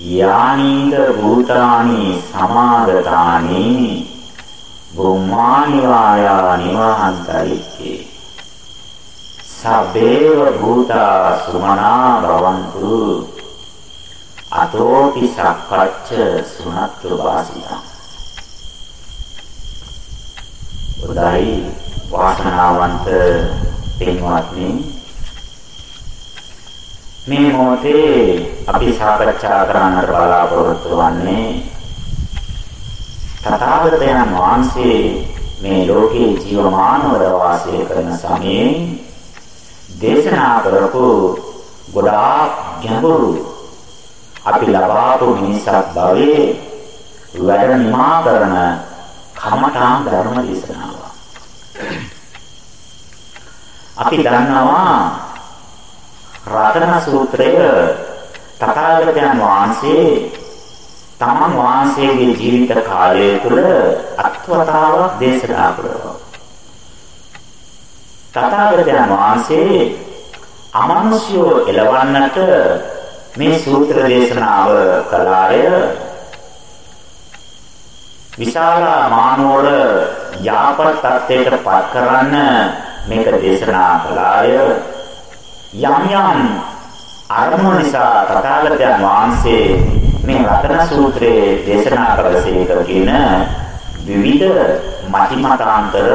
යානීද භූතානි සමාගතානි බුම්මානි වායා නිවහන්තරික්කේ සබේව භූතා සුමනා භවන්තු. අතෝපි සක්කච්ඡ සුනත්තු වාසිතං. උදායි වාසනාවන්ත පින්වත්නි මේ මොහොතේ අපි සාකච්ඡා කරන්නට බලාපොරොත්තු වෙන්නේ තථාගතයන් වහන්සේ මේ ලෝකේ ජීවමානව වාසය කරන සමයේ දේශනා කරපු ගොඩාක් ගැඹුරු අපි ලබාපු මිනිසක් භවයේ වැඩ නිමා කරන කමඨාන් ධර්ම දේශනාව. අපි දන්නවා රතන සූත්‍රය තථාගතයන් වහන්සේ තමන් වහන්සේගේ ජීවිත කාලය තුළ අත්වතාවක් දේශනා කළා. තථාගතයන් වහන්සේ අමනුෂ්‍යෝ එලවන්නට මේ සූත්‍ර දේශනාව කළාය විශාල මානවල යාපත් තත්ත්වයට පත් කරන්න මේක දේශනා කළාය යම් යම් අරමුණු නිසා තථාගතයන් වහන්සේ මේ රතන සූත්‍රයේ දේශනා කළසේක කියන විවිධ මතිමතාන්තර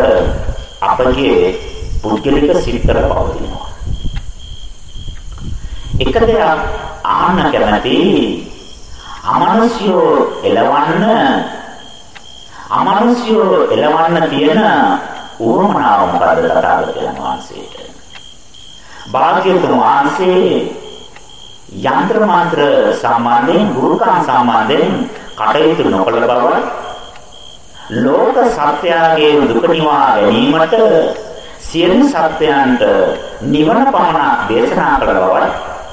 අපගේ පුද්ගලික සිත්තර පවතිනවා. එක දෙයක් ආන්න කැමති අමනුෂ්‍යෝ එලවන්න අමනුෂ්‍යෝ එලවන්න තියෙන උවමනාව මොකද තථාගතයන් වහන්සේට භාග්‍යවතුන් වහන්සේ යంత్ర මාත්‍ර සාමාන්‍යයෙන් ගුරුකම් සාමාන්‍යයෙන් කටයුතු නොකළ බව ලෝක සත්‍යයේ දුක නිවා ගැනීමට සියලු සත්‍යයන්ට නිවන පමණ දේශනා කළ බව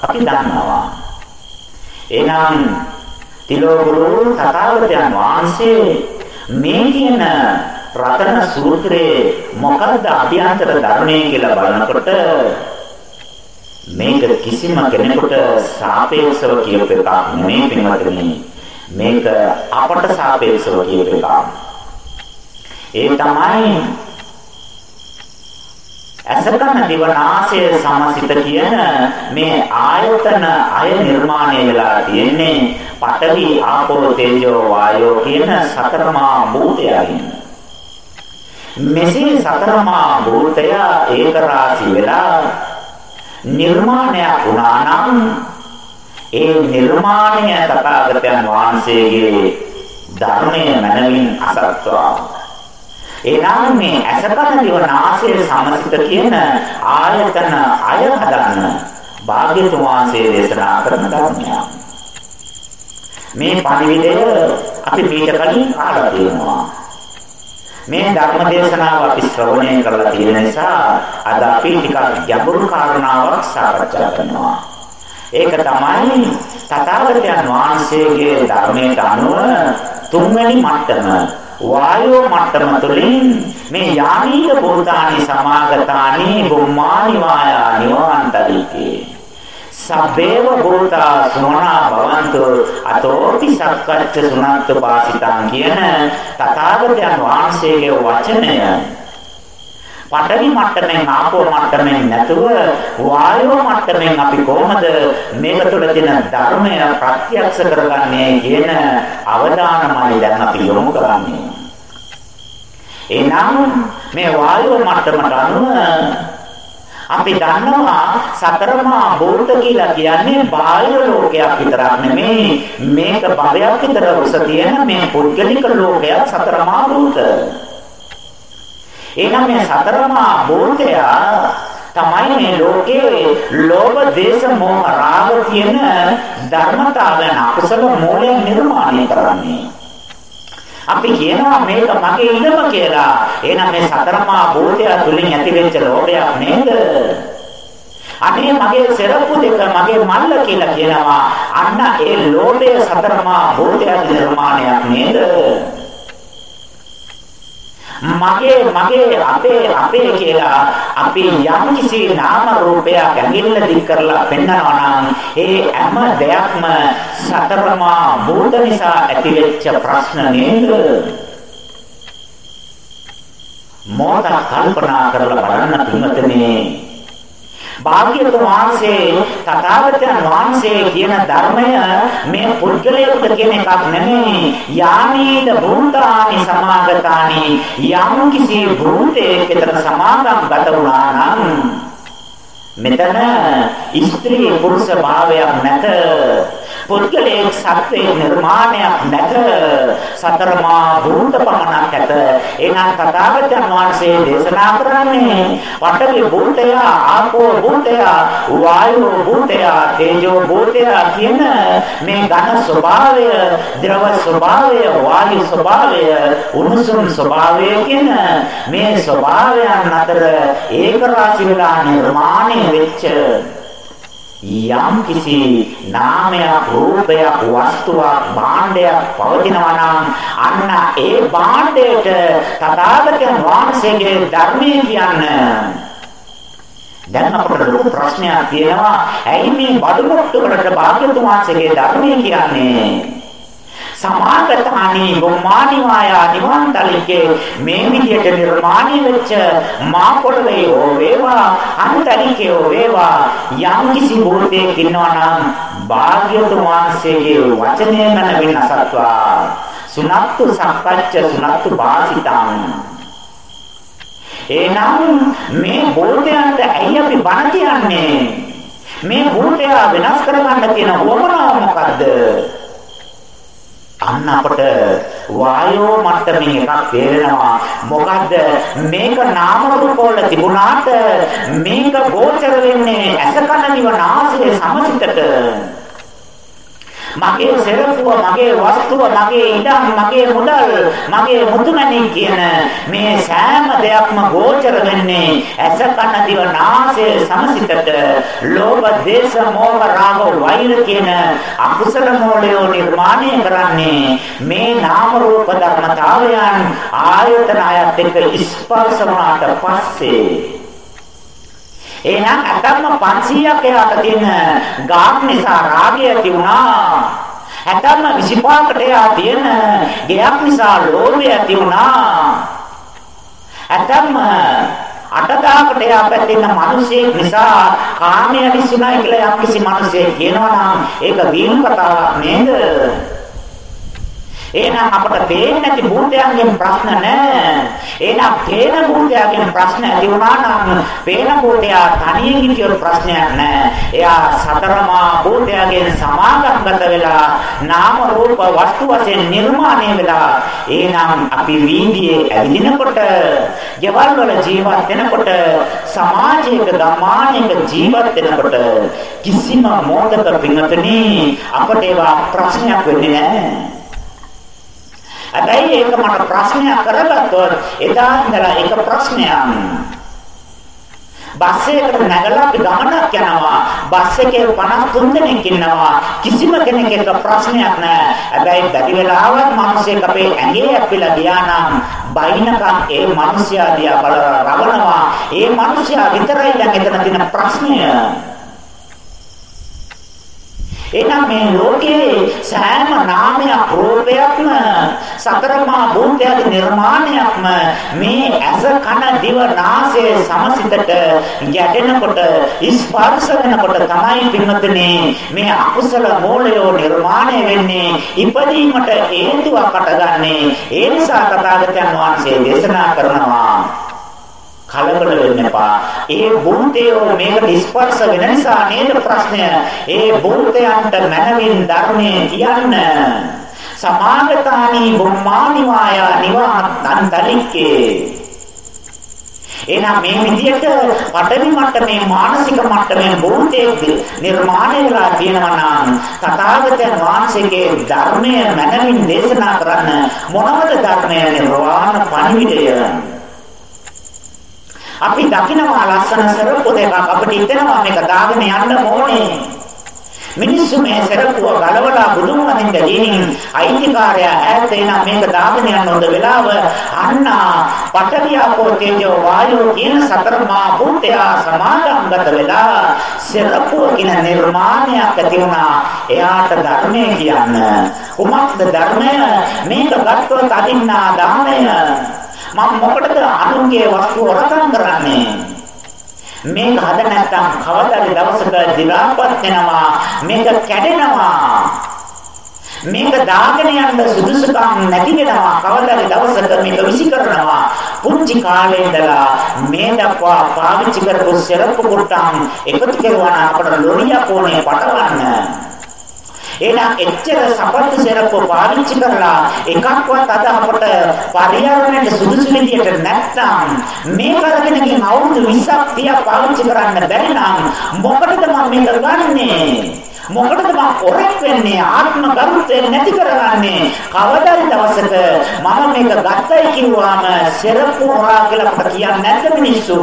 අපි දන්නවා. එනම් තිලෝගුරු තථාගතයන් වහන්සේ මේ කියන රතන සූත්‍රයේ මොකද්ද අභ්‍යන්තර ධර්මයේ කියලා බලනකොට මේක කිසිම කෙනෙකුට සාපේක්ෂව කියපු එකක් නෙමෙයි පින්වත්නි. මේක අපට සාපේක්ෂව කියපු එකක්. ඒ තමයි අසකන දිවනාසය සමසිත කියන මේ ආයතන අය නිර්මාණය වෙලා තියෙන්නේ පඨවි ආපෝ තේජෝ වායෝ කියන සතරමා භූතයන් මෙසේ සතරමා භූතය ඒක රාශි වෙලා නිර්මාණයක් වුණා නම් ඒ නිර්මාණය තථාගතයන් වහන්සේගේ ධර්මයේ මනමින් අසත්වා එනම් මේ අසකන දිවනාසය සමසිත කියන ආයතන අය හදන්න භාග්‍යතුන් වහන්සේ දේශනා කරන ධර්මයක්. මේ පරිවිදය අපි මීට කලින් අහලා තියෙනවා. මේ ධර්ම දේශනාව අපි ශ්‍රවණය කරලා තියෙන නිසා අද අපි ටිකක් ගැඹුරු කාරණාවක් සාකච්ඡා කරනවා. ඒක තමයි තථාගතයන් වහන්සේගේ ධර්මයට අනුව තුන්වැනි මට්ටම වායෝ මට්ටම තුළින් මේ යානීය භූතානි සමාගතානි බුම්මානි වායා නිවාන්තරිකේ සබ්බේව භූතා සුමනා භවන්තු අතෝපි සක්කච්ඡ සුනත්ත පාසිතං කියන තථාගතයන් වහන්සේගේ වචනය පඨවි මට්ටමෙන් ආපෝ මට්ටමෙන් නැතුව වායෝ මට්ටමෙන් අපි කොහොමද මේක තුළ තියෙන ධර්මය ප්‍රත්‍යක්ෂ කරගන්නේ කියන අවධානමයි දැන් අපි යොමු කරන්නේ. එනම් මේ වායෝ මට්ටමට අනුව අපි දන්නවා සතරමා භූත කියලා කියන්නේ බාහිර ලෝකයක් විතරක් නෙමෙයි මේක භවයක් විතර උස තියෙන මේ පුද්ගලික ලෝකයක් සතරමා භූත. එහෙනම් මේ සතරමා භූතය තමයි මේ ලෝකයේ ලෝභ, දේශ, මොහ, රාග කියන ධර්මතාවයන් අකුසල මූලයෙන් නිර්මාණය කරන්නේ. අපි කියනවා මේක මගේ ඉඩම කියලා. එහෙනම් මේ සතරමා භූතය තුලින් ඇතිවෙච්ච ලෝභයක් නේද? අනේ මගේ සෙරප්පු දෙක මගේ මල්ල කියලා කියනවා. අන්න ඒ ලෝභය සතරමා භූතය නිර්මාණයක් නේද? මගේ මගේ අපේ අපේ කියලා අපි යම් කිසි නාම රූපයක් ඇඟිල්ල දික් කරලා පෙන්වනවා නම් ඒ හැම දෙයක්ම සතරමා භූත නිසා ඇතිවෙච්ච ප්‍රශ්න නේද? මොහොත කල්පනා කරලා බලන්න පින්වත්නි භාග්‍යවතුන් වහන්සේ තථාගතයන් වහන්සේ කියන ධර්මය මේ පුද්ගලයෙකුට කියන එකක් නෙමෙයි. යානීද භූතානි සමාගතානි. යම් කිසි භූතයක විතර සමාගම් ගත වුණා නම් මෙතන ස්ත්‍රී පුරුෂ භාවයක් නැත. පුද්ගලයේ සත්වයේ නිර්මාණයක් නැත සතරමා භූත පමණක් ඇත. එනම් තථාගතයන් වහන්සේ දේශනා කරන්නේ පඨවි භූතය ආපෝ භූතය වායෝ භූතය තේජෝ භූතය කියන මේ ඝන ස්වභාවය ද්‍රව ස්වභාවය වායු ස්වභාවය උණුසුම් ස්වභාවය කියන මේ ස්වභාවයන් අතර ඒක රාශි වෙලා නිර්මාණය වෙච්ච යම් කිසි නාමයක් රූපයක් වස්තුවක් භාණ්ඩයක් පවතිනවා නම් අන්න ඒ භාණ්ඩයට තථාගතයන් වහන්සේගේ ධර්මය කියන්නේ. දැන් අපට ලොකු ප්‍රශ්නයක් තියෙනවා. ඇයි මේ බඩු මුට්ටු වලට භාග්‍යතුන් වහන්සේගේ ධර්මය කියන්නේ? සමාගතානි ගොම්මානිවායා නිවන් තලිකේ මේ විදියට නිර්මාණය වෙච්ච මා පොළවේ හෝ වේවා අන්තරිකේ හෝ වේවා යම් කිසි භූතයක් ඉන්නවා නම් භාග්‍යතුන් වහන්සේගේ වචනය ගැන වෙනසත්වා සුනත්තු සක්පච්ච සුනත්තු වාසිතං එනම් මේ භූතයන්ට ඇයි අපි බණ කියන්නේ? මේ භූතය වෙනස් කරගන්න තියෙන වමනාව මොකද්ද? අන්න අපට වායෝ මට්ටමින් එකක් තේරෙනවා. මොකද්ද? මේක නාම රූප වල තිබුණාට මේක ගෝචර වෙන්නේ ඇස කන දිව නාසය සමසිතට. මගේ සෙරපුව මගේ වස්තුව මගේ ඉඩම් මගේ මුදල් මගේ මුතුමැණික් කියන මේ සෑම දෙයක්ම ගෝචර වෙන්නේ ඇස කන දිව නාසය සමසිතට ලෝභ දේශ මොහ රාග වෛර කියන අකුසල මූලය නිර්මාණය කරන්නේ මේ නාම රූප ධර්මතාවයන් ආයතන අයත් එක්ක ස්පර්ශ වුණාට පස්සේ. එහෙනම් අතම්ම 500ක් එහාට තියෙන ගාක් නිසා රාගය ඇති වුණා. අතම්ම 25කට එහා තියෙන ගයක් නිසා ලෝභය ඇති වුණා. අතම්ම අටදාකට එහා පැත්තෙන මිනිසෙක් නිසා කාමය විසුණයි කියලා යම්කිසි මිනිසෙක් කියනවා නම් ඒක වීම කතාවක් නේද? එහෙනම් අපට පේන්නේ නැති භූතයන්ගෙන් ප්‍රශ්න නැහැ. එහෙනම් පේන භූතයන්ගෙන් ප්‍රශ්න ඇති වුණා නම් පේන භූතයා තනියෙන් හිටියොත් ප්‍රශ්නයක් නැහැ. එයා සතරමා භූතයන්ගෙන් සමාගම්ගත වෙලා නාම රූප වස්තු වශයෙන් නිර්මාණය වෙලා එහෙනම් අපි වීදියේ ඇවිදිනකොට, ජවල් වල ජීවත් වෙනකොට, සමාජයක ගම්මානයක ජීවත් වෙනකොට කිසිම මොහොතක පින්වතුනි අපට ඒවා ප්‍රශ්නයක් වෙන්නේ නැහැ. හැබැයි ඒක මට ප්‍රශ්නයක් කරගත්තොත් එදා ඉඳලා ඒක ප්‍රශ්නයක්. බස් එකකට නැගලා අපි ගමනක් යනවා. බස් එකේ 53 දෙනෙක් ඉන්නවා. කිසිම කෙනෙක් එක ප්‍රශ්නයක් නැහැ. හැබැයි බැරි වෙලාවත් මිනිස්සෙක් අපේ ඇඟේ ඇපිලා ගියා නම් බයිනකම් ඒ මිනිස්යා දිහා බලලා රවණනවා. ඒ මිනිස්යා විතරයි දැන් එතන තියෙන ප්‍රශ්නය. එහෙනම් මේ ලෝකයේ සෑම නාමයක් රූපයක්ම සතරමා භූතයක නිර්මාණයක්ම මේ ඇස කන දිව නාසය සමසිතට ගැටෙනකොට ස්පර්ශ වෙනකොට තමයි පින්වත්නි මේ අකුසල මූලය නිර්මාණය වෙන්නේ ඉපදීමට හේතුවක් අටගන්නේ ඒ නිසා තථාගතයන් වහන්සේ දේශනා කරනවා කලබල වෙන්න එපා. ඒ භූතයෝ මේකට ස්පර්ශ වෙන නිසා නේද ප්‍රශ්නය. ඒ භූතයන්ට මනමින් ධර්මයේ කියන්න. සමාගතානි බුම්මානි මායා නිවාන්තලික්කේ එහෙනම් මේ විදිහට පඩවි මට්ටමේ මානසික මට්ටමේ භූතයේ නිර්මාණය වෙලා තියෙනවා නම් තථාගතයන් වහන්සේගේ ධර්මය මනමින් දේශනා කරන්න මොනවද ධර්මය නිර්වාණ පණිවිඩය අපි දකිනවා ලස්සන සරප්පු දෙකක් අපිට හිතෙනවා මේක දාගෙන යන්න ඕනේ. මිනිස්සු මේ සරපුව ගලවලා බුදුන් වහන්සේ දීනින් අයිතිකාරයා ඈත එන මේක දාගෙන යන හොඳ වෙලාව අන්න පඨවියාපෝ තේජෝ වායෝ කියන සතර මා භූතය සමාගම්ගත වෙලා සරපුව කියන නිර්මාණයක් ඇති වුණා. එයාට ධර්මය කියන්න. කුමක්ද ධර්මය? මේක ගත්තොත් අදින්නා දාණය මම මොකටද අනුන්ගේ වස්තු වරකම් කරන්නේ? මේක හද නැත්නම් කවදාද දවසක දිලාපත් වෙනවා? මේක කැඩෙනවා. මේක දාගෙන යන්න සුදුසුකම් නැති වෙනවා. කවදාද දවසක මේක විසි කරනවා? පුංචි කාලේ ඉඳලා මේ දක්වා පාවිච්චි කරපු සරප්පු කුට්ටම් එකතු කරුවා නම් අපට ලොරියක් ඕනේ පටවන්න එහෙනම් එච්චර සපත්තු සරප්පු පාවිච්චි කරලා එකක්වත් අද අපට පරිහරණයට සුදුසු විදියට නැත්නම් මේ කරගෙන ගිහින් අවුරුදු 20ක් 30ක් පාවිච්චි කරන්න බැරි නම් මොකටද මම මේක ගන්නේ මොකටද මම ඔරෙක් වෙන්නේ? ආත්ම ගරුත්වය නැති කරගන්නේ? කවදාද දවසක මම මේක ගත්තයි කිව්වම සරප්පු හොරා කියලා අපට කියන්නේ නැද්ද මිනිස්සු?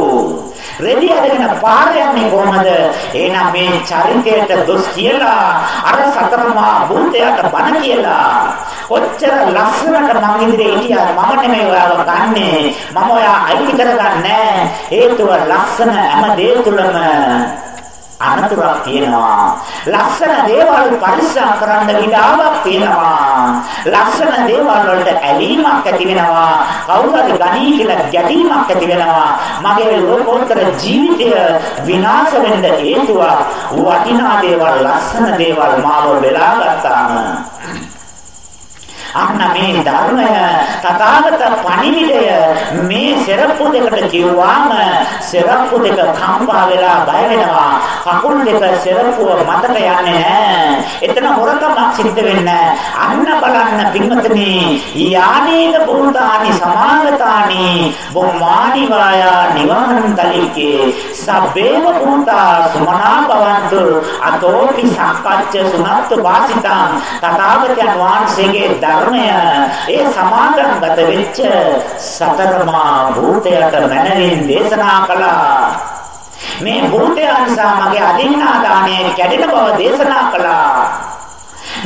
රෙදි අරගෙන පාර යන්නේ කොහමද? එහෙනම් මේ චරිතයට දොස් කියලා අර සතරමා භූතයට බන කියලා. කොච්චර ලස්සනට මං ඉදිරියේ හිටියා මම නෙමෙයි ඔයාව ගන්නෙ. මම ඔයා අයිති කරගන්නේ හේතුව ලස්සන හැම දේ තුලම අනතුරක් තියෙනවා. ලස්සන දේවල් පරිස්සම් කරන්න විඩාවක් තියෙනවා. ලස්සන දේවල් වලට ඇලීමක් ඇති වෙනවා. කවුරුහරි ගනී කියලා ගැටීමක් ඇති වෙනවා. මගේ ලෝකෝත්තර ජීවිතය විනාශ වෙන්න හේතුවක් වටිනා දේවල් ලස්සන දේවල් මාව වෙලා ගත්තාම අන්න මේ ධර්මය තථාගත පණිවිඩය මේ සරප්පු දෙකට කිව්වාම සරප්පු දෙක කම්පා වෙලා බය වෙනවා. කකුල් දෙක සරප්පුව මතක යන්නේ නැහැ. එතන හොරකමක් සිද්ධ වෙන්නේ අන්න බලන්න පින්වත්නි යානේන පුරුතානි සමාගතානි බොම්මානි වායා නිවහන් තලිකේ සබ්බේව පුරුතා සුමනා භවන්තු අතෝපි සක්කච්ඡ සුනත්තු වාසිතං. තථාගතයන් වහන්සේගේ ධර්මය ඒ සමාගම්ගත වෙච්ච සතරමා භූතයට මනරින් දේශනා කළා. මේ භූතය නිසා මගේ අදින්නා දාණය කැඩෙන බව දේශනා කළා.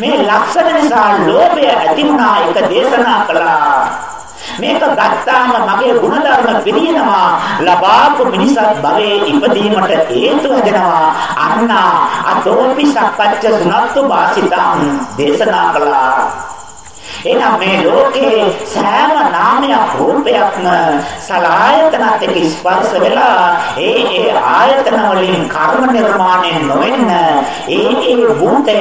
මේ ලක්ෂණ නිසා ලෝභය ඇති වුණා එක දේශනා කළා. මේක ගත්තාම මගේ ಗುಣධර්ම පිරිනනවා ලබාපු මිනිසත් භවයේ ඉපදීමට හේතු වෙනවා අන්න අතෝපි සක්කච්ඡ සුනත්තු වාසිතං දේශනා කළා. එහෙනම් මේ ලෝකේ සෑම නාමයක් රූපයක්ම සලායතනත් එක්ක ස්පර්ශ වෙලා ඒ ඒ ආයතන වලින් කර්ම නිර්මාණය නොවෙන්න ඒ ඒ භූතය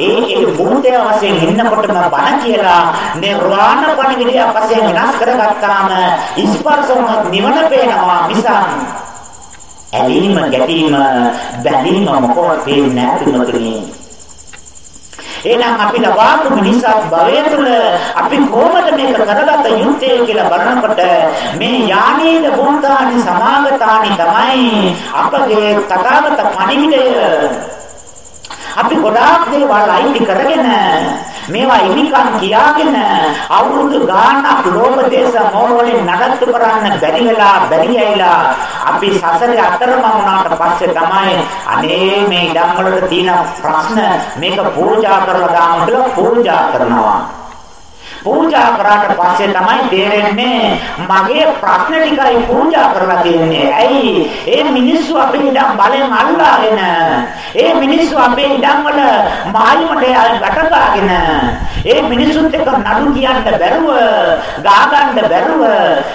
ඒ ඒ භූතය වශයෙන් ඉන්නකොටම බණ කියලා නිර්වාණ පණිවිඩය වශයෙන් වෙනස් කරගත්තාම ස්පර්ශ නිවන පේනවා මිසක් ඇලීම ගැටීම බැඳීම මොකවත් පේන්නේ නැහැ එහෙනම් අපි ලබාපු මිනිසත් භවය තුළ. අපි කොහොමද මේක කරගත යුත්තේ කියලා බලනකොට මේ යානීද බුද්ධානි සමාගතානි තමයි අපගේ තථාගත පණිවිඩය. අපි ගොඩාක් දේවල් අයිති කරගෙන මේවා ඉනිකන් කියාගෙන අවුරුදු ගාණක් ලෝභ දේශ මොහ වලින් නඩත්තු කරන්න බැරි වෙලා බැරි ඇයිලා අපි සසරේ අතරමං වුණාට පස්සේ තමයි අනේ මේ ඉඩම් වලට තියෙන ප්‍රශ්න මේක පූජා කරලා දාන්න කියලා පූජා කරනවා. පූජා කරාට පස්සේ තමයි තේරෙන්නේ මගේ ප්‍රශ්න ටිකයි පූජා කරලා තියෙන්නේ. ඇයි? ඒ මිනිස්සු අපේ ඉඩම් බලෙන් අල්ලාගෙන ඒ මිනිස්සු අපේ ඉඩම් වල මායිමට ගැටගාගෙන ඒ මිනිසුන්ට එක නඩු කියන්න බැරුව ගා ගන්න බැරුව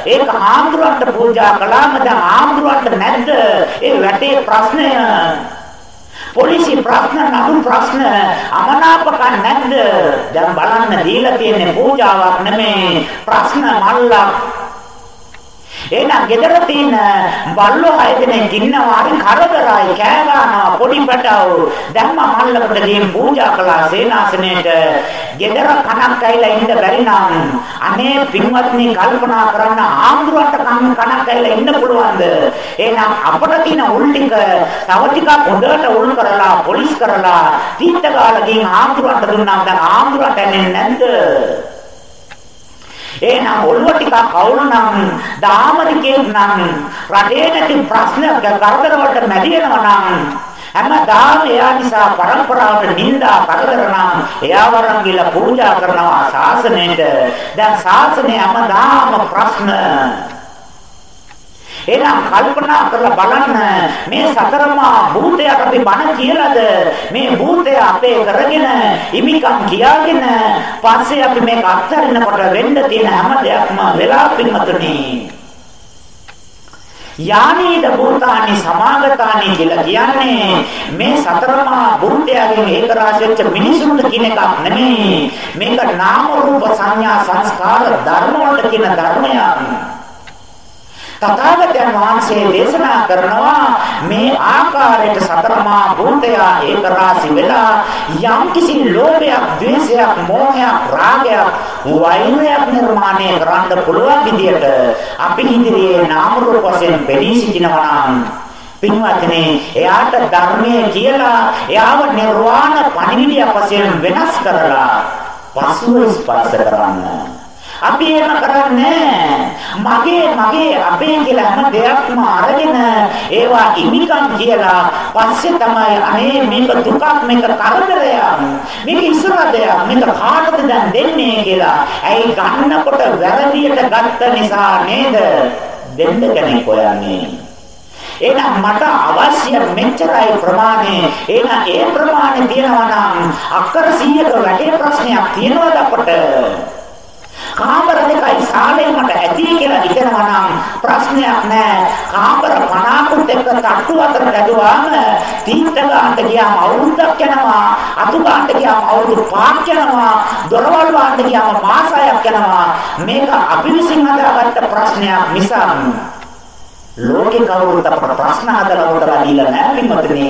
ඒක ආම්දුරන්ට පූජා කළාම දැන් ආම්දුරන්ට නැද්ද ඒ වැටේ ප්‍රශ්නය පොලිසිය ප්‍රශ්න නඩු ප්‍රශ්න අමනාපකම් නැද්ද? දැන් බලන්න දීලා තියෙන්නේ පූජාවක් නෙමේ ප්‍රශ්න මල්ලක් එහෙනම් ගෙදර තියෙන බල්ලෝ හය දෙනෙක් ඉන්නවා. හරි කරදරයි කෑ ගන්නවා පොඩි පැටව. දැම්ම මල්ලකට ගිහින් පූජා කළා. සේනාසනයේට ගෙදර කණක් ඇවිල්ලා ඉන්න බැරි නම් අනේ පින්වත්නි කල්පනා කරන්න ආම්දුරට කම් කණක් ඇවිල්ලා ඉන්න පුළුවන්ද? එහෙනම් අපට තියෙන උල් ටික තව ටිකක් හොඳට උල් කරලා පොලිස් කරලා තීත්ත ගාලා ගිහින් ආම්දුරට දුන්නා දැන් ආම්දුරට එන්නේ නැද්ද? එහෙනම් ඔළුව ටිකක් කවුරු නම් දාමරිකේ නම් රටේ නැති ප්‍රශ්න කරදර වලට මැදි වෙනවා නම් හැමදාම එයා නිසා પરම්පරාවට නිඳා කරදර නම් එයා වරන් ගිල පූජා කරනවා ශාසනයට. දැන් ශාසනය හැමදාම ප්‍රශ්න එහෙනම් කල්පනා කරලා බලන්න. මේ සතරමා භූතයක් අපි බණ කියලාද? මේ භූතය අපේ කරගෙන ඉමිකම් කියාගෙන පස්සේ අපි මේක අත්හරිනකොට වෙන්න තියෙන හැම දෙයක්ම වෙලා පින්මතුනි යානීද භූතානි සමාගතානි කියලා කියන්නේ මේ සතරමා භූතයන්ගෙන් ඒක රාශිච්ච මිනිසුන්ට කියන එකක් නෙමෙයි. මේක නාම රූප සංඥා සංස්කාර ධර්ම වලට කියන ධර්මයක් තථාගතයන් වහන්සේ දේශනා කරනවා මේ ආකාරයට සතරමා භූතය ඒක රාශි වෙලා යම් කිසි ලෝභයක්, ද්වේෂයක්, මෝහයක්, රාගයක්, වෛරයක් නිර්මාණය කරන්න පුළුවන් විදියට අපි ඉදිරියේ නාම රූප වශයෙන් බෙදී සිටිනවා නම් පින්වත්නි එයාට ධර්මයේ කියලා එයාව නිර්වාණ පණිවිඩය වශයෙන් වෙනස් කරලා පසුව ස්පර්ශ කරන්න. අපි එහෙම කරන්නේ මගේ මගේ අපේ කියලා හැම දෙයක්ම අරගෙන ඒවා ඉමිකම් කියලා පස්සේ තමයි අනේ මේක දුකක් මේක කරදරයක් මේක ඉස්සරහදයක් මේක කාටද දැන් දෙන්නේ කියලා ඇයි ගන්නකොට වැරදියට ගත්ත නිසා නේද දෙන්න කෙනෙක් හොයන්නේ එහෙනම් මට අවශ්‍ය මෙච්චරයි ප්‍රමාණය. එහෙනම් ඒ ප්‍රමාණය තියනවා නම් අක්කර 100ක වැඩි ප්‍රශ්නයක් තියනවද අපට? කාමර දෙකයි සාලේ මට ඇති කියලා හිතනවා නම් ප්‍රශ්නයක් නෑ. කාමර 50කුත් එක්ක තට්ටු අතර දැදුවාම තීන්ත ගන්නට ගියාම අවුරුද්දක් යනවා. අතු ගන්නට ගියාම අවුරුදු 5ක් යනවා. දොරවල් වහන්න ගියාම මාස 6ක් යනවා. මේක අපි විසින් හදාගත්ත ප්‍රශ්නයක් නිසා ලෝකේ කවුරුත් අපට ප්‍රශ්න හදලා උත්තර දීලා නැහැ පින්වත්නි.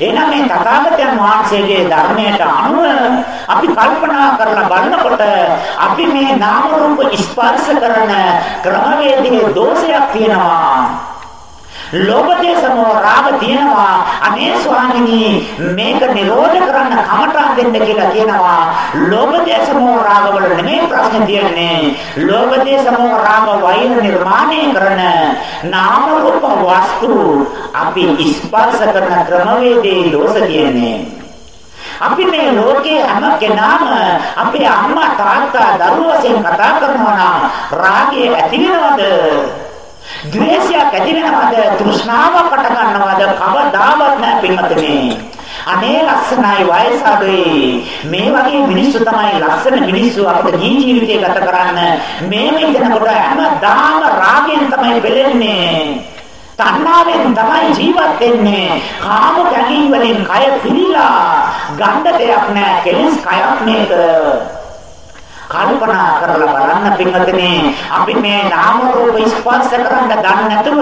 එහෙනම් මේ තථාගතයන් වහන්සේගේ ධර්මයට අනුව අපි කල්පනා කරලා බලනකොට අපි මේ නාම රූප ස්පර්ශ කරන ක්‍රමවේදයේ දෝෂයක් තියෙනවා. ලෝභ දේශ මොහ රාග තියෙනවා අනේ ස්වාමිනී මේක නිරෝධ කරන්න කමටහන් දෙන්න කියලා කියනවා. ලෝභ දේශ මොහ රාග වල නෙමෙයි ප්‍රශ්නේ තියෙන්නේ. ලෝභ දේශ මොහ රාග වෛර නිර්මාණය කරන නාම රූප වස්තු අපි ස්පර්ශ කරන ක්‍රමවේදයේ දෝෂ තියෙන්නේ අපි මේ ලෝකේ හැම කෙනාම අපේ අම්මා තාත්තා දරුවෝ වශයෙන් කතා කරනවා නම් රාගය ඇති වෙනවද? ද්වේෂයක් ඇති වෙනවද? තෘෂ්ණාවක් පට ගන්නවද? කවදාවත් නැහැ පින්වත්නි. අනේ ලස්සනයි වයස අඩුයි. මේ වගේ මිනිස්සු තමයි ලස්සන මිනිස්සු අපේ ජීවිතය ගත කරන්න. මේ මෙතනකොට හැමදාම රාගයෙන් තමයි බෙලෙන්නේ. තණ්හාවෙන් තමයි ජීවත් වෙන්නේ. කාම කැලී වලින් කය පිළිලා ගන්න දෙයක් නැහැ. කෙලස් කයක් මේක. කල්පනා කරලා බලන්න පින්වත්නි අපි මේ නාම රූප ස්පර්ශ කරන්න දන්නේ නැතුව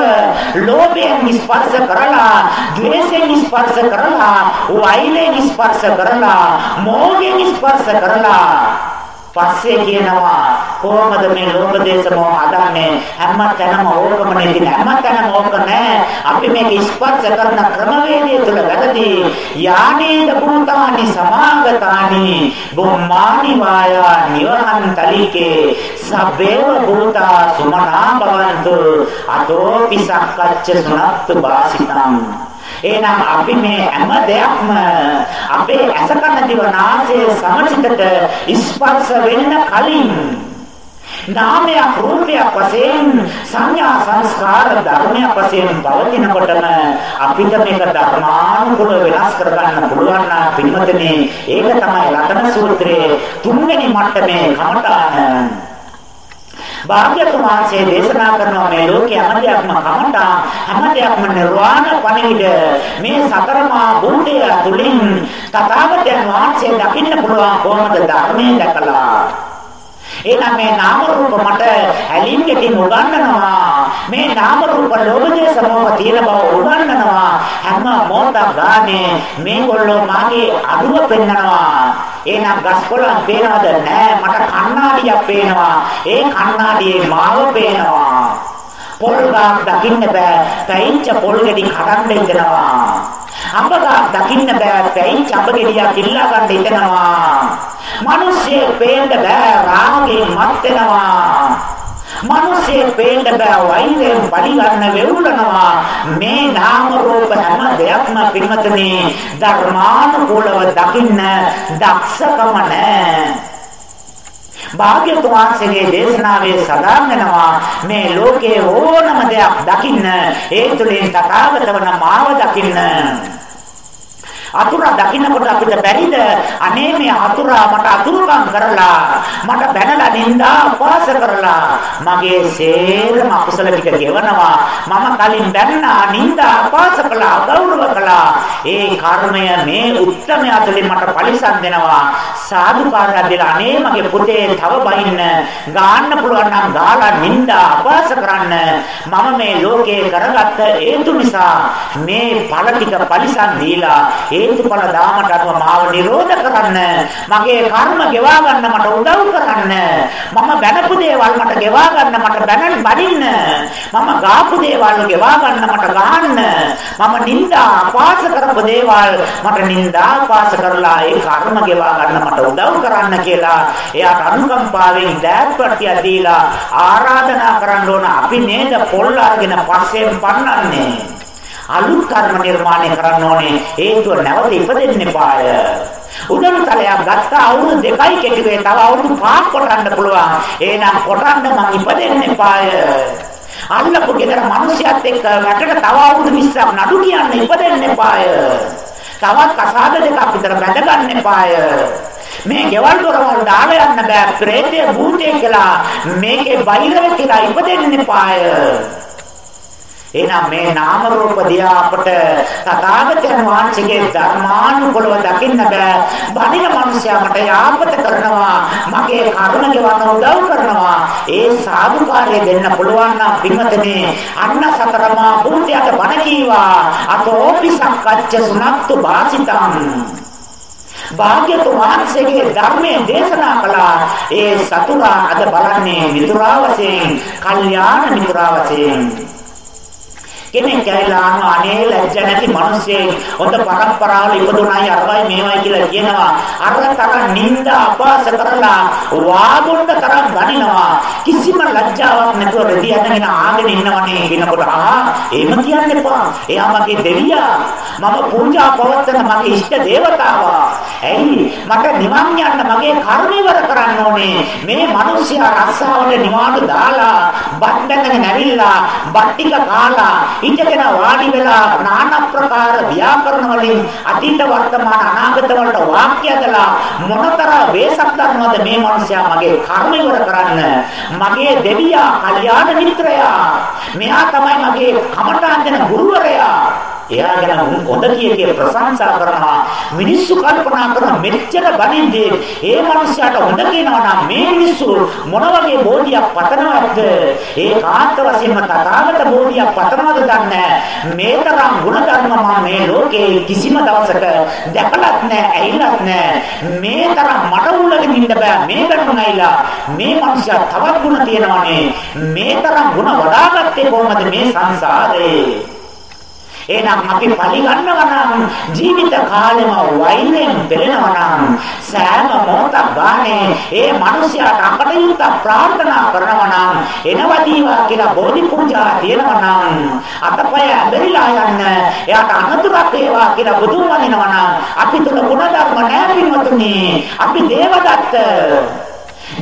ලෝභයෙන් ස්පර්ශ කරලා ද්වේෂයෙන් ස්පර්ශ කරලා වෛරයෙන් ස්පර්ශ කරලා මෝහයෙන් ස්පර්ශ කරලා පස්සේ කියනවා කොහොමද මේ ලෝක දේශ මොහ හදන්නේ? හැම තැනම ඕකම නෙදී හැම තැනම ඕක නෑ. අපි මේක ස්පර්ශ කරන ක්‍රමවේදය තුළ වැරදි යානේද භූතානි සමාගතානි බුම්මානි මායා නිවහන් තලිකේ සබ්බේව භූතා සුමනා භවන්තු අතෝ පිසක්කච්ච සුනත්තු වාසිතං එහෙනම් අපි මේ හැම දෙයක්ම අපේ අසකන දිවනාසය සමසිතට ස්පර්ශ වෙන්න කලින් නාමයක් රූපයක් වශයෙන් සංඥා සංස්කාර ධර්මයක් වශයෙන් පවතිනකොටම අපිට මේක ධර්මානුකූල වෙනස් කරගන්න පුළුවන් නම් පින්වත්නි ඒක තමයි රතන සූත්‍රයේ තුන්වෙනි මට්ටමේ කමඨාන. භාග්‍යතුන් වහන්සේ දේශනා කරනවා මේ ලෝකයේ හැමදේක්ම කමඨා හැමදේක්ම නිර්වාණ පණිවිඩ මේ සතරමා භූතය තුලින් තථාගතයන් වහන්සේ දකින්න පුළුවන් කොහොමද ධර්මයේ දැකලා එහෙනම් මේ නාම රූප මට ඇලින් කෙටින් උගන්වනවා. මේ නාම රූප ලෝභයේ සමෝහ තියෙන බව උගන්වනවා. හැම මොහොතක් ගානේ මේගොල්ලෝ මාගේ අඩුව පෙන්නනවා. එහෙනම් ගස්කොලන් පේනවද? නෑ මට කණ්ණාඩියක් පේනවා. ඒ කණ්ණාඩියේ මාව පේනවා. පොල් ගාක් දකින්න බෑ. පැයිච්ච පොල් ගෙඩි කඩන්න ඉඳනවා. අඹ ගාක් දකින්න බෑ. පැයිච්ච අඹ ගෙඩියක් ඉල්ලා ගන්න ඉඳනවා. මිනිස්සේ පේන්න බෑ රාගයෙන් මත් වෙනවා. මිනිස්සේ පේන්න බෑ වෛරයෙන් පරිගන්න වෙවුලනවා. මේ නාම රූප හැම දෙයක්ම පින්වතුනි ධර්මානුකූලව දකින්න දක්ෂකම නැහැ භාග්‍යතුන් වහන්සේගේ දේශනාවේ සඳහන් වෙනවා මේ ලෝකයේ ඕනම දෙයක් දකින්න ඒ තුලින් තථාගත වන මාව දකින්න. අතුරා දකින්නකොට අපිට බැරිද? අනේ මේ අතුරා මට අතුරුකම් කරලා මට බැනලා නින්දා අපවාස කරලා මගේ සේරම අකුසල ටික ගෙවනවා. මම කලින් බැන්නා නින්දා අපවාස කළා ගෞරව කළා. ඒ කර්මය මේ උත්තරමය අතලින් මට පරිසම් දෙනවා. සාදුකාරය දෙලා අනේ මගේ පුතේ තව බයින්න. ගාන්න පුළුවන් නම් ගාලා නින්දා අපවාස කරන්න. මම මේ ලෝකේ කරගත්ත හේතු නිසා මේ ඵල ටික පරිසම් දීලා හේතුඵල ධාමට අනුව මාව නිරෝධ කරන්න මගේ කර්ම ගෙවා ගන්න මට උදව් කරන්න මම බැනපු දේවල් මට ගෙවා ගන්න මට බැනන් බඩින්න මම ගාපු දේවල් ගෙවා ගන්න මට ගන්න මම නිന്ദා පාස කරපු දේවල් මට නිന്ദා පාස කරලා ඒ කර්ම ගෙවා ගන්න මට උදව් කරන්න කියලා එයාට අනුකම්පාවෙන් දෑත්පත්ය දීලා ආරාධනා කරන්න ඕන. අපි නේද පොල් අරගෙන පස්සෙන් පන්නන්නේ. අලුත් කර්ම නිර්මාණය කරන්න ඕනේ. හේතුව නැවත ඉපදෙන්න එපාය. උදළු තලයක් ගත්ත අවුරුදු දෙකයි කෙටිවේ තව අවුරුදු පහක් කොටන්න පුළුවන්. එහෙනම් කොටන්න මං ඉපදෙන්න එපාය. අල්ලපු ගෙදර මිනිස්සුත් එක්ක වැටට තව අවුරුදු 20ක් නඩු කියන්න ඉපදෙන්න එපාය. තවත් කසාද දෙකක් විතර බැඳ ගන්න එපාය. මේ ගෙවල් දොරවල් දාලා යන්න බෑ. ප්‍රේතය භූතය කියලා මේකේ බයිරව කියලා ඉපදෙන්න එපාය. එහෙනම් මේ නාම රූප දිහා අපට තථාගතයන් වහන්සේගේ ධර්මානුකූලව දකින්න බෑ. බණින මිනිසයා මට යාපත කරනවා. මගේ කරුණ ගෙවන්න උදව් කරනවා. ඒ සාදුකාරය දෙන්න පුළුවන් නම් පින්වතනි අන්න සතරමා බුද්ධයාට බණ කීවා. අතෝපි සක්කච්ඡ සුනක්තු වාසිතං භාග්‍යතුන් වහන්සේගේ ධර්මයේ දේශනා කළා ඒ සතුරා අද බලන්නේ මිතුරා වශයෙන්, කල්යාණ මිතුරා වශයෙන් කෙනෙක් ඇවිල්ලා අහනවා අනේ ලැජ්ජ නැති මිනිස්සෙක් හොඳ පරම්පරාවල ඉපදුනායි අරවයි මේවයි කියලා කියනවා. අර තරම් නිന്ദා අපාස කරලා වාගොන්න තරම් ගනිනවා කිසිම ලැජ්ජාවක් නැතුව රෙදි අදගෙන ආගෙන ඉන්නවනේ. කියනකොට ආ එහෙම කියන්න එපා. එයා මගේ දෙවියා. මම පූජා පවත්වන මගේ ඉෂ්ට දේවතාවා. ඇයි? මට නිවන් යන්න මගේ කර්ම ඉවර කරන්න ඕනේ. මේ මිනිස්සයා රස්සාවට නිවාඩු දාලා බඩගෙන නැවිලා බට්ටික කාලා ඉඳගෙන වාඩි වෙලා নানা ප්‍රකාර ව්‍යාකරණ වලින් අතීත වර්තමාන අනාගත වලට වාක්‍ය දලා මොනතර වේසක් ගන්නවද මේ මිනිසයා මගේ කර්ම ඉවර කරන්න? මගේ දෙවියා කල්යාණ මිත්‍රයා. මෙයා තමයි මගේ කමඨාන් දෙන ගුරුවරයා. එයා ගැන හොඳ කිය කිය ප්‍රශංසා කරනවා. මිනිස්සු කල්පනා කරන මෙච්චර බණින්දී ඒ මනුස්සයාට හොඳ කියනවා නම් මේ මිනිස්සු මොන වගේ බෝධියක් පතනවද? ඒ කාන්ත වශයෙන්ම තථාගත බෝධියක් පතනවද දන්නේ මේ තරම් ගුණධර්ම මම මේ ලෝකේ කිසිම දවසක දැකලත් නැහැ ඇහිලත් නැහැ. මේ තරම් මට උලගෙන ඉන්න බෑ. මේ ගණනයිලා මේ මනුස්සයා තවත් ගුණ තියෙනවානේ. මේ තරම් ගුණ වඩාගත්තේ කොහොමද මේ සංසාරේ? එහෙනම් අපි පරිගන්නවා නම් ජීවිත කාලෙම වෛරයෙන් පෙළෙනවා නම් සෑම මොහොතක් ගානේ ඒ මිනිසයාට අකටයුත්ත ප්‍රාර්ථනා කරනවා නම් එනවදීවා කියලා බෝධි පූජා තියෙනවා නම් අතපය ඇදරිලා යන්න එයාට අනතුරක් වේවා කියලා බුදුන් වදිනවා නම් අපි තුල ගුණධර්ම නැහැ පින්වතුනි. අපි දේවදත්ත.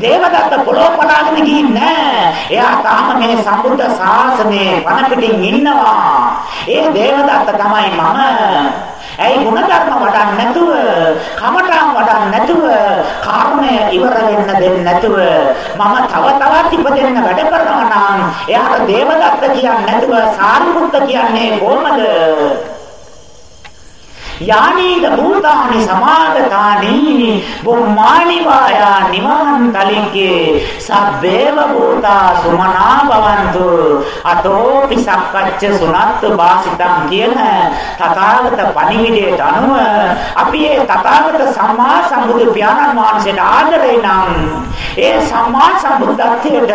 දේවදත්ත පොළොව පලාගෙන ගිහින් නෑ. එයා තාම මේ සම්බුද්ධ ශාසනයේ වන පිටින් ඉන්නවා. ඒ දේවදත්ත තමයි මම. ඇයි ಗುಣධර්ම වඩන්න නැතුව, කමඨාන් වඩන්න නැතුව, කර්මය ඉවර වෙන්න දෙන්නේ නැතුව මම තව තවත් ඉපදෙන්න වැඩ කරනවා නම් එයාට දේවදත්ත කියන්නේ නැතුව සාරිපුත්ත කියන්නේ කොහමද? යානීද භූතානි සමාගතානි බුම්මානි වායා නිවන් තලින්කේ සබ්බේව භූතා සුමනා භවන්තු අතෝ පිසක්කච්ච සුනත්තු වාසිතම් කියන තථාගත පණිවිඩයට අනුව අපි ඒ තථාගත සම්මා සම්බුදු පියාණන් වහන්සේට ආදරේ නම් ඒ සම්මා සම්බුද්ධත්වයට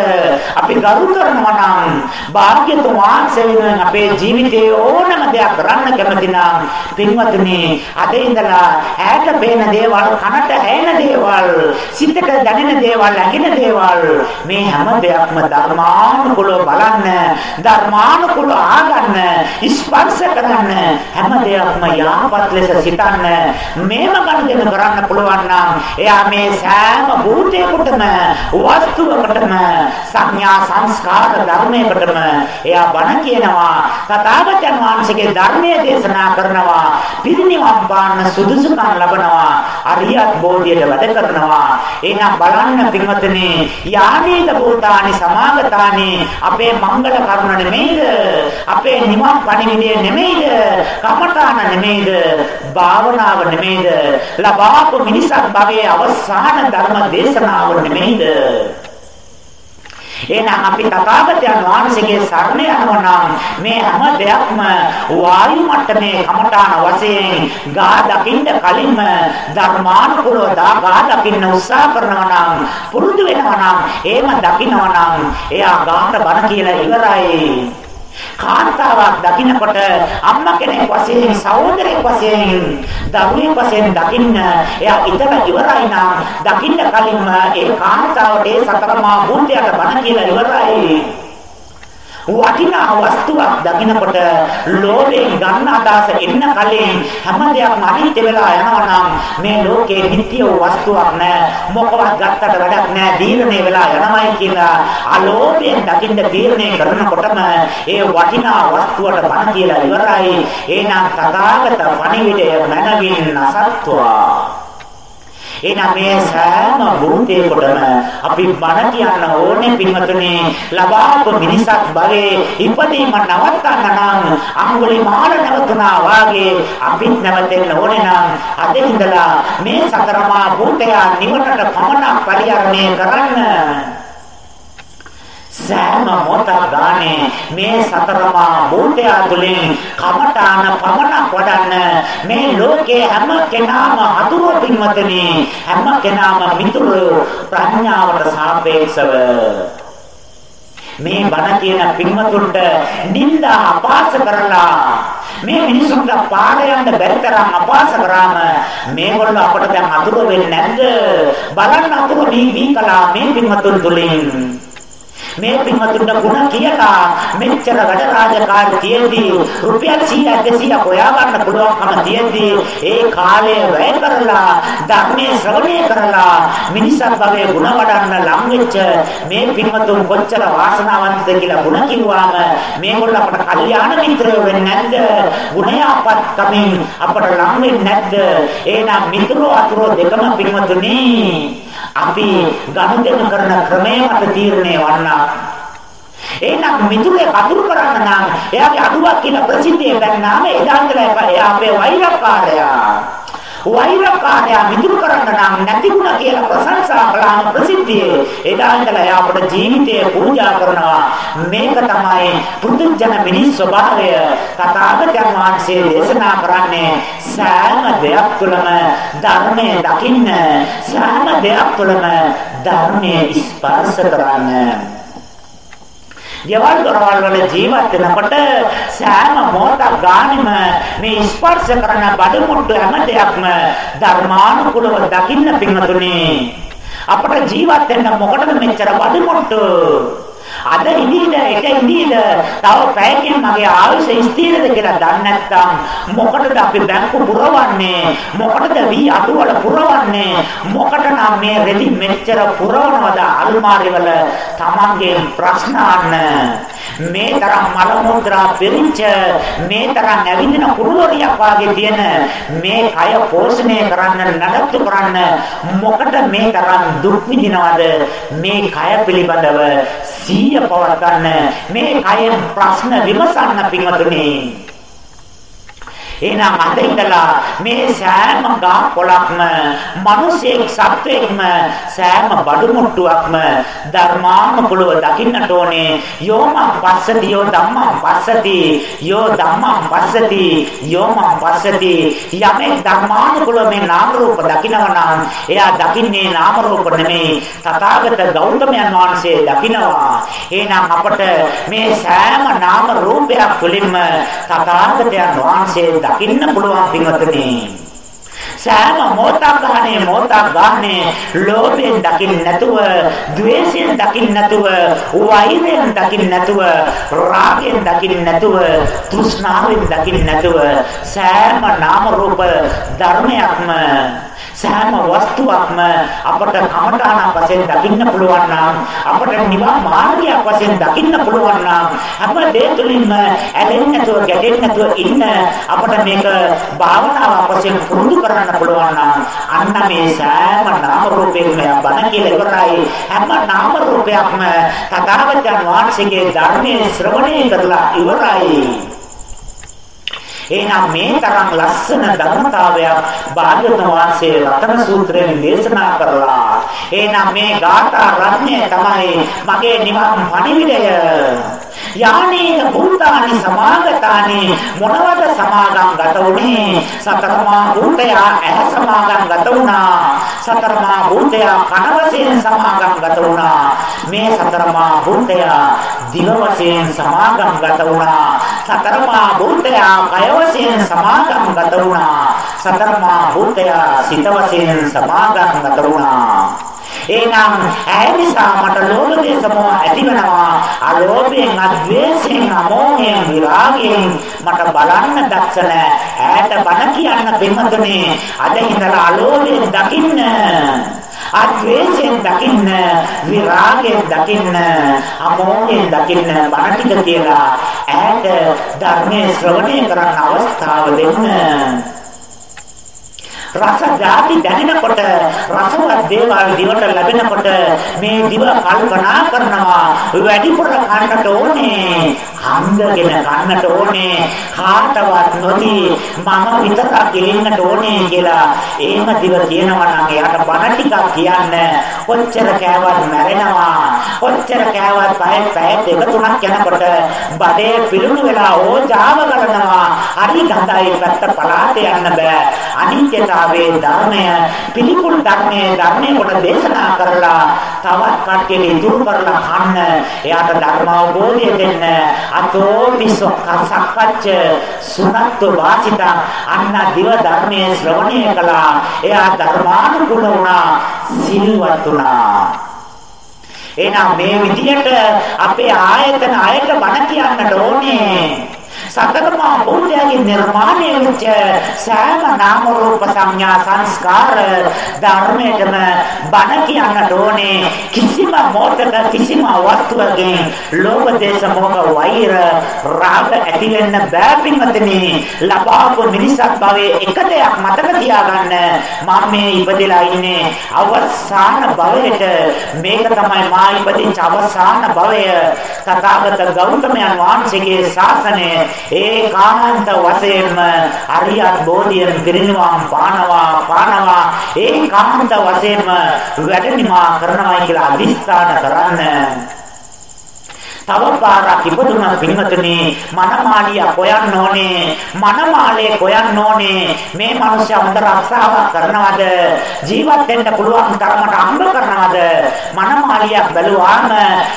අපි ගරු කරනවා නම් භාග්‍යතුන් වහන්සේ වෙනුවෙන් අපේ ජීවිතයේ ඕනම දෙයක් කරන්න කැමති නම් පින්වත්නි පින්වතුනි අද ඉඳලා ඈත පේන දේවල් කනට ඇහෙන දේවල් සිතට දැනෙන දේවල් ඇහෙන දේවල් මේ හැම දෙයක්ම ධර්මානුකූලව බලන්න ධර්මානුකූලව ආගන්න ස්පර්ශ කරන්න හැම දෙයක්ම යහපත් ලෙස සිතන්න. මේම ගනුදෙනු කරන්න පුළුවන් නම් එයා මේ සෑම භූතයකටම වස්තුවකටම සංඥා සංස්කාර ධර්මයකටම එයා බණ කියනවා තථාගතයන් වහන්සේගේ ධර්මයේ දේශනා කරනවා පිරිනිවන් පාන්න සුදුසුකම් ලබනවා. අරියත් බෝධියට වැඩ කරනවා. එහෙනම් බලන්න පින්වත්නි යානීත භූතානි සමාගතානි අපේ මංගල කරුණ නෙමෙයිද? අපේ නිවන් පණිවිඩය නෙමෙයිද? කමඨාන නෙමෙයිද? භාවනාව නෙමෙයිද? ලබාපු මිනිසක් භවයේ අවසාන ධර්ම දේශනාව නෙමෙයිද? එහෙනම් අපි තථාගතයන් වහන්සේගේ සරණ යනවා නම් මේ හැම දෙයක්ම වායු මට්ටමේ කමඨාන වශයෙන් ගා දකින්න කලින්ම ධර්මානුකූලව ගා දකින්න උත්සාහ කරනවා නම් පුරුදු වෙනවා නම් එහෙම දකින්නවා නම් එයා ගාත බණ කියලා ඉවරයි. කාන්තාවක් දකින්නකොට අම්මා කෙනෙක් වශයෙන් සහෝදරයෙක් වශයෙන් දරුවෙක් වශයෙන් දකින්න එයා ඉතල ඉවරයි නම් දකින්න කලින්ම ඒ කාන්තාවට ඒ සතරමා භූතයට බණ කියලා ඉවරයි. වටිනා වස්තුවක් දකිනකොට ලෝභයෙන් ගන්න අදහස එන්න කලින් හැම දෙයක්ම අනිත්‍ය වෙලා යනවා නම් මේ ලෝකේ නිට්ටය වස්තුවක් නෑ. මොකවත් ගත්තට වැඩක් නෑ. දීර්ණය වෙලා යනවායි කියලා අලෝභයෙන් දකින්න තීරණය කරනකොටම ඒ වටිනා වස්තුවට බණ කියලා ඉවරයි. එහෙනම් තථාගත පණිවිඩය මනවින් නසත්වා එහෙනම් මේ සෑම භූතයකටම අපි බණ කියන්න ඕනේ පින්වතුනි. ලබාපු මිනිසක් භවයේ ඉපදීම නවත්තන්න නම් අඟුලි මාල නැවතුණා වාගේ අපිත් නැවතෙන්න ඕනේ නම් අද ඉඳලා මේ සතරමා භූතය නිවනට පමණක් පරිහරණය කරන්න සෑම මොහොතක් ගානේ මේ සතරමා භූතය තුළින් කමඨාන පමණක් වඩන්න මේ ලෝකේ හැම කෙනාම අතුරු පින්වතනි හැම කෙනාම මිතුරු ප්‍රඥාවට සාපේක්ෂව. මේ බණ කියන පින්වතුන්ට නිന്ദා අපාස කරලා මේ මිනිසුන්ට පාර යන්න බැරි තරම් අපාස කරාම මේගොල්ලෝ අපට දැන් අතුරු වෙන්නේ නැද්ද? බලන්න අතුරු වී වී කලා මේ පින්වතුන් තුලින් මේ පින්වතුන්ට ගුණ කියලා මෙච්චර වැඩ රාජකාරී තියෙද්දි රුපියල් 100 200 හොයා ගන්න පුළුවන්කම තියෙද්දි ඒ කාලය වැය කරලා ධර්මයේ ශ්‍රවණය කරලා මිනිසක් භවයේ ගුණ වඩන්න ලම් වෙච්ච මේ පින්වතුන් කොච්චර වාසනාවන්තද කියලා ගුණ කිව්වාම මේගොල්ල අපට කල්යාණ මිත්‍රයෝ වෙන්නේ නැද්ද? ගුණයාපත් කමින් අපට ලම් වෙන්නේ නැද්ද? එහෙනම් මිත්‍රෝ අතුරු දෙකම පින්වතුනි අපි ගනුදෙනු කරන ක්‍රමය මත තීරණය වන්නා. එහෙනම් මිතුරේ කතුරු කරන්න නම් එයාගේ අඩුවක් කියන ප්‍රසිද්ධිය ගන්නාම එදා ඉඳලා එයා අපේ වෛරකාරයා. වෛරකාරයා මිතුරු කරන්න නම් නැතිුණා කියලා ප්‍රශංසා කළාම ප්‍රසිද්ධියේ. එදා ඉඳලා එයා අපේ ජීවිතය පූජා කරනවා. මේක තමයි පුදුජන මිනිස් ස්වභාවය. තථාගතයන් වහන්සේ දේශනා කරන්නේ සෑම දෙයක් තුළම ධර්මයේ දකින්න සෑම දෙයක් තුළම ධර්මයේ ස්පර්ශ කරන්න. ගෙවල් දොරවල් වල ජීවත් වෙනකොට සෑම මොහොතක් ගානෙම මේ ස්පර්ශ කරන බඩමුට්ටු හැම දෙයක්ම ධර්මානුකූලව දකින්න පින්වතුනි අපට ජීවත් වෙන්න මොකටද මෙච්චර බඩමුට්ටු? අද ඉඳීද එක ඉඳීද තව පැයකින් මගේ ආයුෂ ස්ථිරද කියලා දන්නේ නැත්නම් මොකටද අපි බැංකු පුරවන්නේ? මොකටද වී අඩුවල පුරවන්නේ? මොකට නම් මේ රෙදි මෙච්චර පුරවනවද අල්මාරි වල? Tamange ප්‍රශ්න අහන්න. මේ තරම් මල මුද්‍රා පෙරිච්ච මේ තරම් නැවිදින කුරුවරියක් වාගේ තියෙන මේ කය පෝෂණය කරන්න නඩත්තු කරන්න මොකට මේ තරම් දුක් විඳිනවද? මේ කය පිළිබඳව සීය පවත්වන්න මේ කයෙන් ප්‍රශ්න විමසන්න පින්වතුනි. එහෙනම් අද ඉඳලා මේ සෑම ගහ පොලක්ම මිනිසෙක් සත්වෙක්ම සෑම බඩු මුට්ටුවක්ම ධර්මානුකූලව දකින්නට ඕනේ. යෝම පස්සති යෝ ධම්මං පස්සති යෝ ධම්මං පස්සති යෝම පස්සති යමෙක් ධර්මානුකූලව මේ නාම රූප දකිනවා නම් එයා දකින්නේ නාම රූප නෙමෙයි තථාගත ගෞතමයන් වහන්සේ දකිනවා. එහෙනම් අපට මේ සෑම නාම රූපයක් තුළින්ම තථාගතයන් වහන්සේ දකින්න පුළුවන් පින්වත්නි. සෑම මොහොතක් ගානේ මොහොතක් ගානේ ලෝභයෙන් දකින්න නැතුව, ద్వේෂයෙන් දකින්න නැතුව, වෛරයෙන් දකින්න නැතුව, රාගයෙන් දකින්න නැතුව, තෘෂ්ණාවෙන් දකින්න නැතුව සෑම නාම රූප ධර්මයක්ම සෑම වස්තුවක්ම අපට කමඨාණක් වශයෙන් දකින්න පුළුවන් නම් අපට නිවන් මාර්ගයක් වශයෙන් දකින්න පුළුවන් නම් හැම දේ තුළින්ම ඇලෙන්නේ නැතුව ගැටෙන්නේ නැතුව ඉන්න අපට මේක භාවනාවක් වශයෙන් පුරුදු කරන්න පුළුවන් නම් අන්න මේ සෑම නාම රූපයකම බණ කියලා ඉවරයි. හැම නාම රූපයක්ම තථාගතයන් වහන්සේගේ ධර්මයේ ශ්‍රවණය කරලා ඉවරයි. එහෙනම් මේ තරම් ලස්සන ධර්මතාවයක් භාග්‍යවතුන් වහන්සේ රතන සූත්‍රයෙන් දේශනා කරලා එහෙනම් මේ ගාථා රත්නය තමයි මගේ නිවන් පණිවිඩය. යානේන භූතානි සමාගතානි මොනවද සමාගම් ගත උනේ සතරමා භූතය ඇහ සමාගම් ගත වුණා. සතරමා භූතය කන වශයෙන් සමාගම් ගත වුණා. මේ සතරමා භූතය දිව වශයෙන් සමාගම් ගත වුණා. සතරමා භූතය කය වශයෙන් සමාගම් ගත වුණා. සතරමා භූතය සිත වශයෙන් සමාගම් ගත වුණා. එහෙනම් ඇය නිසා මට ලෝභ දේශ මොහ ඇති වෙනවා. අලෝභයෙන්, අද්වේෂයෙන්, අමෝහයෙන්, විරාගයෙන් මට බලන්න දක්ෂ නැහැ. ඈට බණ කියන්න බෙමතුනේ. අද ඉඳලා අලෝභයෙන් දකින්න. අද්වේෂයෙන් දකින්න විරාගයෙන් දකින්න අමෝහයෙන් දකින්න බණ ටික කියලා ඈට ධර්මයේ ශ්‍රවණය කරන්න අවස්ථාව දෙන්න රස ධාති දැනෙනකොට රසවත් දේවල් දිවට ලැබෙනකොට මේ දිව කල්පනා කරනවා. වැඩිපුර කන්නට ඕනේ. අංගගෙන කන්නට ඕනේ. කාටවත් නොදී මම විතරක් ගෙලින්නට ඕනේ කියලා. එහෙම දිව කියනවා නම් එයාට බණ ටිකක් කියන්න. කොච්චර කෑවත් මැරෙනවා. කොච්චර කෑවත් පහේ පැය දෙක තුනක් යනකොට බඩේ පිළුණු වෙලා ඕජාව කරනවා හරි ගඳයි පැත්ත පලාත යන්න බෑ. අනිත්‍යතාව භාවයේ ධර්මය පිළිකුල් ධර්මයේ ධර්මයේ කොට දේශනා කරලා තවත් කට්ටියට ඉදිරි කරලා කන්න. එයාට ධර්ම අවබෝධය දෙන්න. අතෝ පිසෝ කසක්කච්ච සුනත්තු වාසිත අන්න දිව ධර්මයේ ශ්‍රවණය කළා. එයා ධර්මානුකූල වුණා. සිල්වත් වුණා එහෙනම් මේ විදියට අපේ ආයතන අයට බණ කියන්නට ඕනේ. සතරමා භූතයන්ගේ නිර්මාණය වෙච්ච සෑම නාම රූප සංඥා සංස්කාර ධර්මයටම බණ කියන්නට ඕනේ. කිසිම මොහතක කිසිම වස්තුවකින් ලෝභ දේශ මොහ වෛර රාග ඇති වෙන්න බෑ පින්වත්නි. ලබාපු මිනිසක් භවයේ එක දෙයක් මතක තියාගන්න මම මේ ඉපදලා ඉන්නේ. අවසාන භවයට මේක තමයි මා ඉපදිච්ච අවසාන භවය. තථාගත ගෞතමයන් වහන්සේගේ ශාසනය ඒකාන්ත වශයෙන්ම අරියත් බෝධියෙන් පිරිනිවන් පානවා පානවා. ඒකාන්ත වශයෙන්ම වැඩිමා කරනවා කියලා අදිස්ථාන කරන්න. තව පාරක් ඉපදුනා පින්වතුනි. මනමාලිය කොයන්න ඕනේ. මනමාලේ කොයන්න ඕනේ. මේ මිනිස්සු හොඳ රස්සාවක් කරනවද? ජීවත් වෙන්න පුළුවන් තරමට අම්බ කරනවද? මනමාලියක් බැලුවාම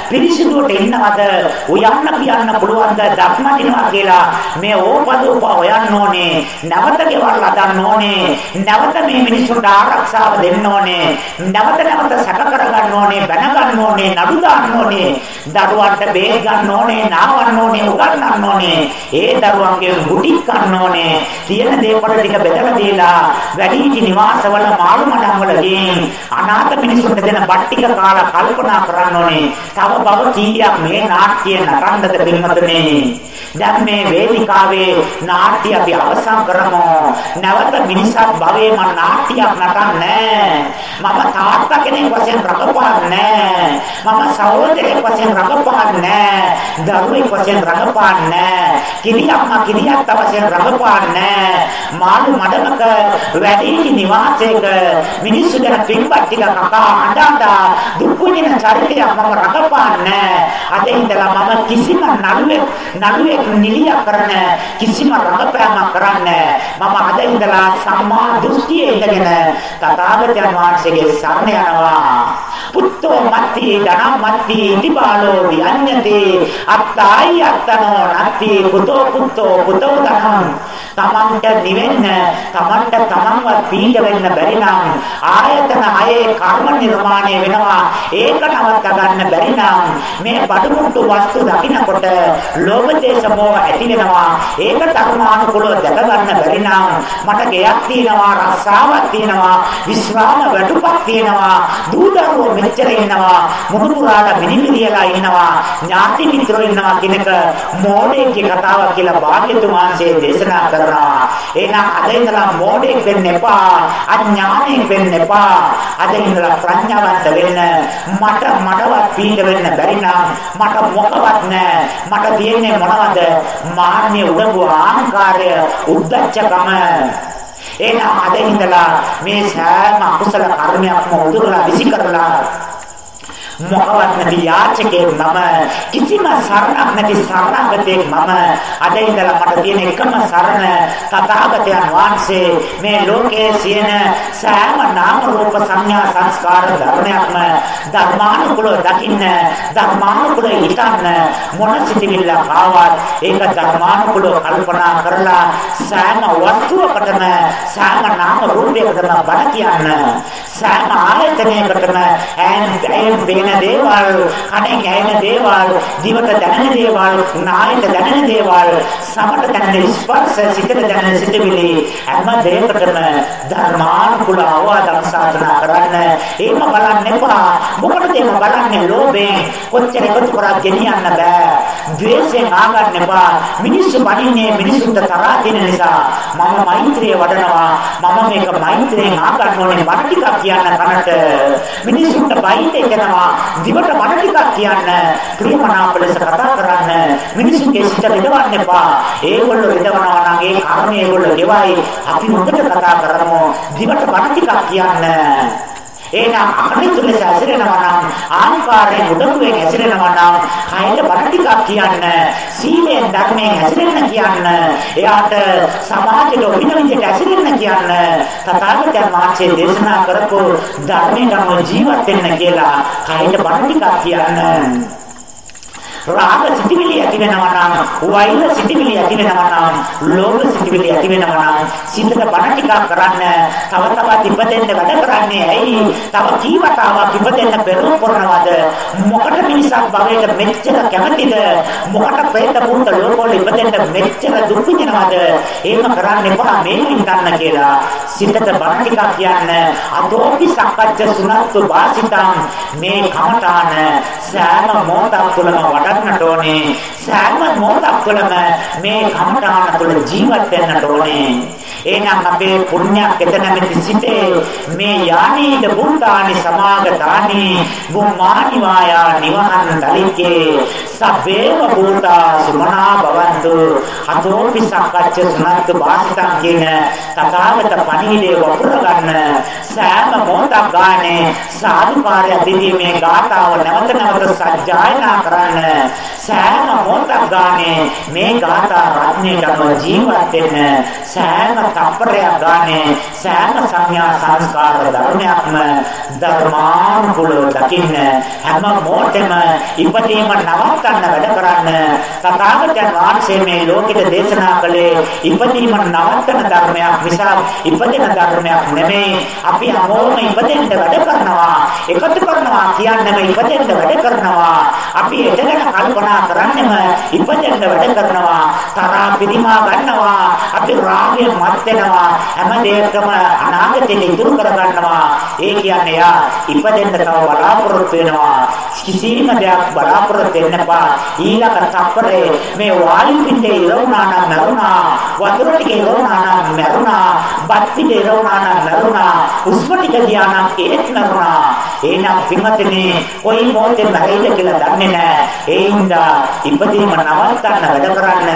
පිරිසිදුවට ඉන්නවද උයන්න කියන්න පුළුවන්ද? ධර්මදිනවා කියලා මේ ඕපදූප හොයන්න ඕනේ. නැවත ගෙවල් හදන්න ඕනේ. නැවත මේ මිනිස්සුන්ට ආරක්ෂාව දෙන්න ඕනේ. නැවත නැවත සැක කරගන්න ඕනේ බැන ගන්න ඕනේ නඩු දාන්න ඕනේ. දරුවන්ට බේත් ගන්න ඕනේ, නාවන්න ඕනේ, උගන්වන්න ඕනේ. ඒ දරුවන්ගේ මුඩික් ගන්න ඕනේ. තියෙන දේපල ටික බෙදලා දීලා වැඩිහිටි නිවාසවල මාළු මඩම් වල ගින් අනාථ මිනිසුන්ට දෙන බත් ටික කාලා කල්පනා කරන්න ඕනේ. තව බව කීයක් මේ නාට්‍ය නරන්නද පිළිමතුනේ. දැන් මේ වේදිකාවේ නාට්‍ය අපි අවසන් කරමු. නැවත මිනිසක් භවයේ මම නාට්‍යයක් නටන්නේ මම තාත්තා කෙනෙක් වශයෙන් රඟපාන්නේ මම සහෝදරයෙක් වශයෙන් රඟපාන්නේ රඟපාන්නේ දරුවෙක් වශයෙන් රඟපාන්නේ. කිරියම්මා කිරියත්ත වශයෙන් රඟපාන්නේ. මාළු මඩමක වැඩි නිවාසයක මිනිස්සු ගැන පින්පත් ටික කකා අඬා දුක් විඳින චරිතයක් මම රඟපාන්නේ. අද ඉඳලා මම කිසිම නළුවෙක් නළුවෙක් නිලිය කරන කිසිම රඟපෑමක් කරන්නේ. මම අද ඉඳලා සම්මා දෘෂ්ටියේ ඉඳගෙන තථාගතයන් වහන්සේගේ සරණ යනවා. පුත්තෝ මත්ති ධන මත්ති ඉතිබාලෝ විඤ්ඤතේ අත්තායි අත්තනෝ නත්ති කුතෝ කුතෝ කුතෝ ධනං තමන්ට නිවෙන්න තමන්ට තමන්වත් පීඩ වෙන්න බැරි නම් ආයතන හයේ කර්ම නිර්මාණය වෙනවා. ඒක නවත්ත ගන්න බැරි නම් මේ බඩමුට්ටු වස්තු දකින්නකොට ලෝභ දේශ මොහ ඇති වෙනවා. ඒක ධර්මානුකූලව දැක ගන්න බැරි නම් මට ගෙයක් තියෙනවා රස්සාවක් තියෙනවා විශ්‍රාම වැටුපක් තියෙනවා දූදරුවෝ මෙච්චර ඉන්නවා මුහුදුරාට මිනිමිරියලා ඉන්නවා ඥාති මිත්‍රෝ ඉන්නවා කියනක මෝඩේගේ කතාවක් කියලා භාග්‍යතුන් වහන්සේ දේශනා කරනවා එහෙනම් අද ඉඳලා මෝඩෙක් වෙන්න එපා. අඥානෙක් වෙන්න එපා. අද ඉඳලා ප්‍රඥාවන්ත වෙන්න. මට මටවත් පීඩ වෙන්න බැරි නම් මට මොකවත් නැහැ මට තියෙන්නේ මොනවද? මාන්‍ය උඩඟු ආහංකාරය උද්දච්චකම. එහෙනම් අද ඉඳලා මේ සෑම අකුසල කර්මයක්ම උදුරලා විසි කරලා මොකවත් නැති යාචකෙක් මම කිසිම සරණක් නැති සරණගතෙක් මම. අද ඉඳලා මට තියෙන එකම සරණ තථාගතයන් වහන්සේ මේ ලෝකයේ සියන සෑම නාම රූප සංඥා සංස්කාර ධර්මයක්ම ධර්මානුකූලව දකින්න ධර්මානුකූලව හිතන්න මොන සිටිවිල්ල ආවත් ඒක ධර්මානුකූලව කල්පනා කරලා සෑම වස්තුවකටම සෑම නාම රූපයකටම බණ කියන්න සෑම ආයතනයකටම ඈන් පෙනෙන දේවල්, කනෙන් ඇහෙන දේවල්, දිවට දැනෙන දේවල්, නායට දැනෙන දේවල්, සමට දැනෙන ස්පර්ශ, සිතට දැනෙන සිතවිලි හැම දෙයකටම ධර්මානුකූල අවවාදම් සාධනා කරන්න. එහෙම බලන්න එපා. මොකටද එහෙම බලන්නේ? ලෝභයෙන් කොච්චර එකතු කරා ගෙනියන්න බෑ. ද්වේෂයෙන් ආගන්න එපා. මිනිස්සු බණින්නේ මිනිසුන්ට තරහා තියෙන නිසා මම මෛත්‍රිය වඩනවා. මම මේක මෛත්‍රියෙන් ආගන්න ඕනේ. මට ටිකක් කියන්න කනට. මිනිසුන්ට බයිට එනවා. දිවට මන ටිකක් කියන්න ප්‍රියමනාප ලෙස කතා කරන්න මිනිසුන්ගේ සිත විදවන්න එපා. ඒගොල්ලෝ විදවනවා නම් ඒ කර්මය ඒගොල්ලෝ ගෙවයි. අපි හොඳට කතා කරමු. දිවට මන ටිකක් කියන්න. එහෙනම් අකනිතු ලෙස ඇසිරෙනවා නම් ආංකාරයෙන් උඩඟුවෙන් ඇසිරෙනවා නම් කයට බර ටිකක් කියන්න සීලෙන් ධර්මයෙන් ඇසිරෙන්න කියන්න එයාට සමාජයට ඔබින විදිහට ඇසිරෙන්න කියන්න තථාගතයන් වහන්සේ දේශනා කරපු ධර්මයෙන් ජීවත් වෙන්න කියලා කයට බර ටිකක් කියන්න. රාග සිටිවිලි ඇති වෙනවා නම් වෛර සිටිවිලි ඇති වෙනවා නම් ලෝභ සිටිවිලි ඇති වෙනවා නම් සිතට බණ ටිකක් කරන්න තව තවත් ඉපදෙන්න වැඩ කරන්නේ ඇයි? තව කීවතාවක් ඉපදෙන්න පෙරම් කරනවද? මොකට මිනිසක් භවයට මෙච්චර කැමතිද? මොකට പ്രേත පුරුත ලෝකවල ඉපදෙන්න මෙච්චර දුක් විඳිනවද? එහෙම කරන්න එපා මේකින් ගන්න කියලා සිතට බණ ටිකක් කියන්න. අදෝපි සක්කච්ඡ සුනත්තු වාසිතං. මේ කමඨාන සෑම මොහොතක් තුළම වඩා කරන්නට ඕනේ. සෑම මොහොතක් තුළම මේ කමඨාන තුළ ජීවත් වෙන්නට ඕනේ. එහෙනම් අපේ පුණ්‍යක් එතනමෙති සිටේ මේ යානීද බුද්ධානි සමාගතානි. බුම්මානි වායා නිවහන් තලිකේ. සබ්බේව භූතා සුමනා භවන්තු. අතෝපි සක්කච්ඡ සුනත් වාසිතං කියන තථාගත පණිවිඩය වපුර ගන්න සෑම මොහොතක් ගානේ සාදුකාරය දෙදීමේ ගාතාව නැවත නැවත සජ්ජායනා කරන්න. සෑම මොහොතක් ගානේ මේ ගාථා රත්නයටම ජීවත් වෙන්න සෑම තප්පරයක් ගානේ සෑම සංඥා සංස්කාර ධර්මයක්ම ධර්මානුකූලව දකින්න හැම මොහොතෙම ඉපදීම නවත්ත ගන්න වැඩ කරන්න තථාගතයන් වහන්සේ මේ ලෝකෙට දේශනා කළේ ඉපදීම නවත්තන ධර්මයක් නිසා ඉපදෙන ධර්මයක් නෙමෙයි. අපි හැමෝම ඉපදෙන්න වැඩ කරනවා. එකතු කරනවා කියන්නේම ඉපදෙන්න වැඩ කරනවා. අපි එතන කල්පනා කරන්නේම ඉපදෙන්න වැඩ කරනවා. තරහා පිරිමා ගන්නවා. අපි රාගයෙන් මත් වෙනවා හැම දෙයකම අනාගතේ ඉතුරු කර ගන්නවා ඒ කියන්නේ යා ඉපදෙන්න තව බලාපොරොත්තු වෙනවා කිසිම දෙයක් බලාපොරොත්තු වෙන්න එපා. ඊළඟ තප්පරේ මේ වායු පිටේ ඉරවුනා නම් මරුණා. වතුර ටික ඉරවුනා නම් මරුණා. බත් පිට ඉරවුනා නම් මරුණා. උස්ම ටික ගියා නම් ඒත් මරුණා. එහෙනම් පින්වත්නි කොයි මොහොතේ මැරෙයිද කියලා දන්නේ නැහැ. ඒ හින්දා ඉපදීම නවත්තන්න වැඩ කරන්න.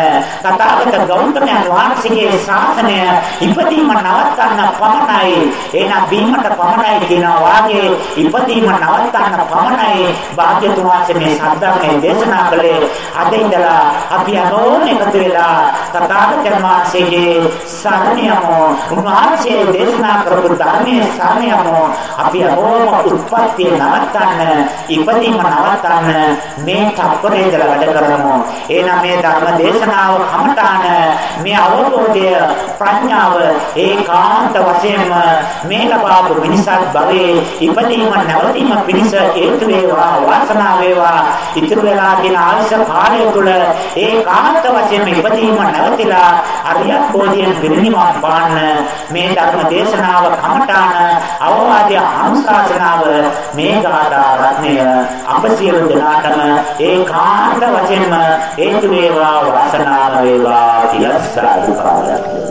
තථාගත ගෞතමයන් වහන්සේගේ ශාසනය ඉපදීම නවත්තන්න පමණයි. එහෙනම් බීමට පමණයි කියනවා වාගේ ඉපදීම නවත්තන්න පමණයි. භාග්‍යතුන් වහන්සේ මේ සද්ධර්මයේ දේශනා කළේ අද ඉඳලා අපි අනෝන එකතු වෙලා තථාගතයන් වහන්සේගේ සරණ යමු. උන්වහන්සේ දේශනා කරපු ධර්මයේ සරණ යමු. අපි අනෝම උත්පත් උත්පත්තිය නවත්තන්න, ඉපදීම නවත්තන්න මේ තප්පරේ වැඩ කරමු. එහෙනම් මේ ධර්ම දේශනාව කමඨාන මේ අවබෝධය ප්‍රඥාව ඒකාන්ත වශයෙන්ම මේ ලබාපු මිනිසත් භවයේ ඉපදීම නැවතීම පිණිස හේතු වේවා වාසනාව වේවා ඉතුරු වෙලා තියෙන ආයස කාලය තුළ ඒකාන්ත වශයෙන්ම ඉපදීම නැවතිලා අරියත් බෝධියෙන් පිරිනිවන් පාන්න මේ ධර්ම දේශනාව කමඨාන අවවාදය අනුශාසනාව මේ ගාථා රත්නය අප සියලු දෙනාටම ඒකාන්ත වශයෙන්ම හේතු වේවා වාසනාව වේවා කියලා සාදුකාරයක්